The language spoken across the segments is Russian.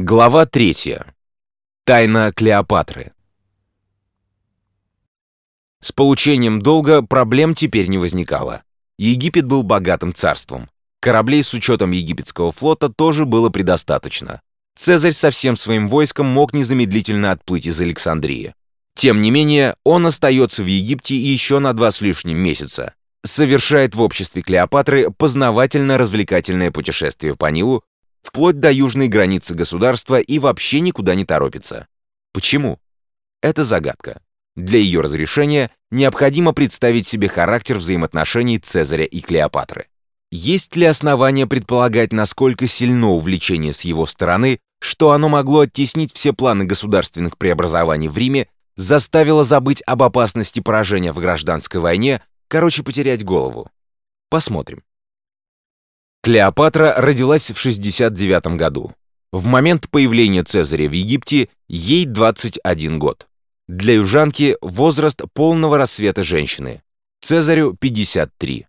Глава 3. Тайна Клеопатры. С получением долга проблем теперь не возникало. Египет был богатым царством. Кораблей с учетом египетского флота тоже было предостаточно. Цезарь со всем своим войском мог незамедлительно отплыть из Александрии. Тем не менее, он остается в Египте еще на два с лишним месяца. Совершает в обществе Клеопатры познавательно-развлекательное путешествие по Нилу, вплоть до южной границы государства и вообще никуда не торопится. Почему? Это загадка. Для ее разрешения необходимо представить себе характер взаимоотношений Цезаря и Клеопатры. Есть ли основания предполагать, насколько сильно увлечение с его стороны, что оно могло оттеснить все планы государственных преобразований в Риме, заставило забыть об опасности поражения в гражданской войне, короче, потерять голову? Посмотрим. Клеопатра родилась в 69 году. В момент появления Цезаря в Египте ей 21 год. Для южанки возраст полного рассвета женщины. Цезарю 53.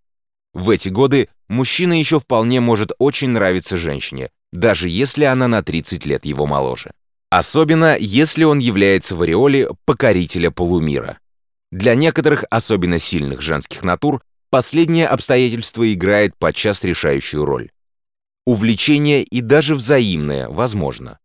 В эти годы мужчина еще вполне может очень нравиться женщине, даже если она на 30 лет его моложе. Особенно, если он является в ореоле покорителя полумира. Для некоторых особенно сильных женских натур Последнее обстоятельство играет подчас решающую роль. Увлечение и даже взаимное возможно.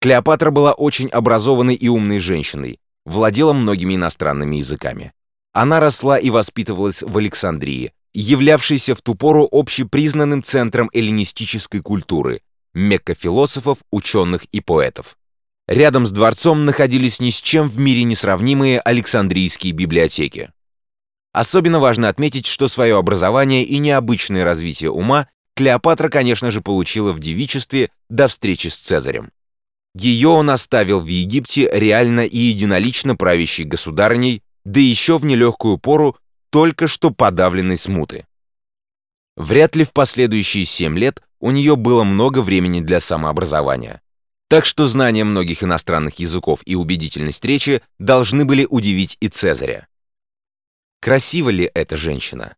Клеопатра была очень образованной и умной женщиной, владела многими иностранными языками. Она росла и воспитывалась в Александрии, являвшейся в ту пору общепризнанным центром эллинистической культуры, мекка философов, ученых и поэтов. Рядом с дворцом находились ни с чем в мире несравнимые Александрийские библиотеки. Особенно важно отметить, что свое образование и необычное развитие ума Клеопатра, конечно же, получила в девичестве до встречи с Цезарем. Ее он оставил в Египте реально и единолично правящей государней, да еще в нелегкую пору только что подавленной смуты. Вряд ли в последующие семь лет у нее было много времени для самообразования. Так что знание многих иностранных языков и убедительность речи должны были удивить и Цезаря. Красива ли эта женщина?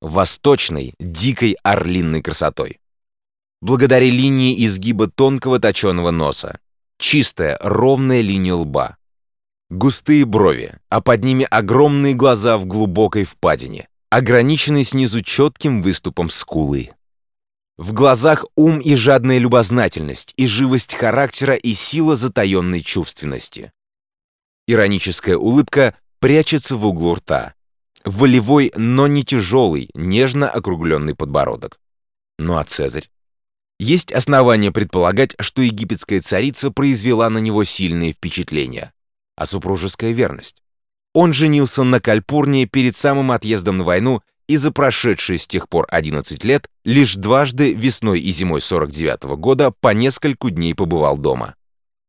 Восточной, дикой орлинной красотой. Благодаря линии изгиба тонкого точеного носа, чистая, ровная линия лба, густые брови, а под ними огромные глаза в глубокой впадине, ограниченные снизу четким выступом скулы. В глазах ум и жадная любознательность, и живость характера, и сила затаенной чувственности. Ироническая улыбка прячется в углу рта, волевой, но не тяжелый, нежно округленный подбородок. Ну а Цезарь? Есть основания предполагать, что египетская царица произвела на него сильные впечатления. А супружеская верность? Он женился на Кальпурне перед самым отъездом на войну и за прошедшие с тех пор 11 лет лишь дважды весной и зимой 49 -го года по нескольку дней побывал дома.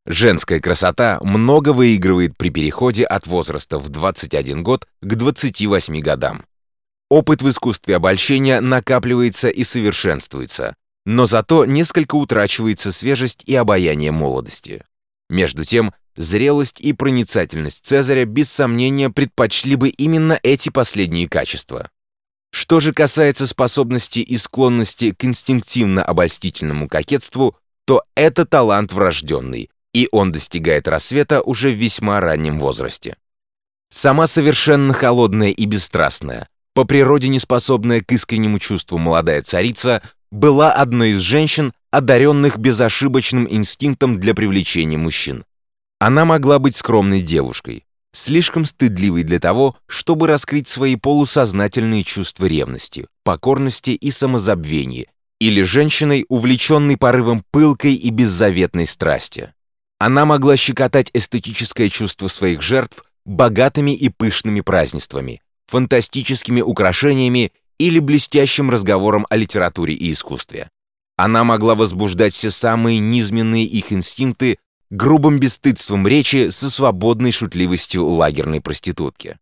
Женская красота много выигрывает при переходе от возраста в 21 год к 28 годам. Опыт в искусстве обольщения накапливается и совершенствуется, но зато несколько утрачивается свежесть и обаяние молодости. Между тем, зрелость и проницательность Цезаря без сомнения предпочли бы именно эти последние качества. Что же касается способности и склонности к инстинктивно-обольстительному кокетству, то это талант врожденный, и он достигает рассвета уже в весьма раннем возрасте. Сама совершенно холодная и бесстрастная, по природе неспособная к искреннему чувству молодая царица, была одной из женщин, одаренных безошибочным инстинктом для привлечения мужчин. Она могла быть скромной девушкой, слишком стыдливой для того, чтобы раскрыть свои полусознательные чувства ревности, покорности и самозабвения, или женщиной, увлеченной порывом пылкой и беззаветной страсти. Она могла щекотать эстетическое чувство своих жертв богатыми и пышными празднествами, фантастическими украшениями или блестящим разговором о литературе и искусстве. Она могла возбуждать все самые низменные их инстинкты грубым бесстыдством речи со свободной шутливостью лагерной проститутки.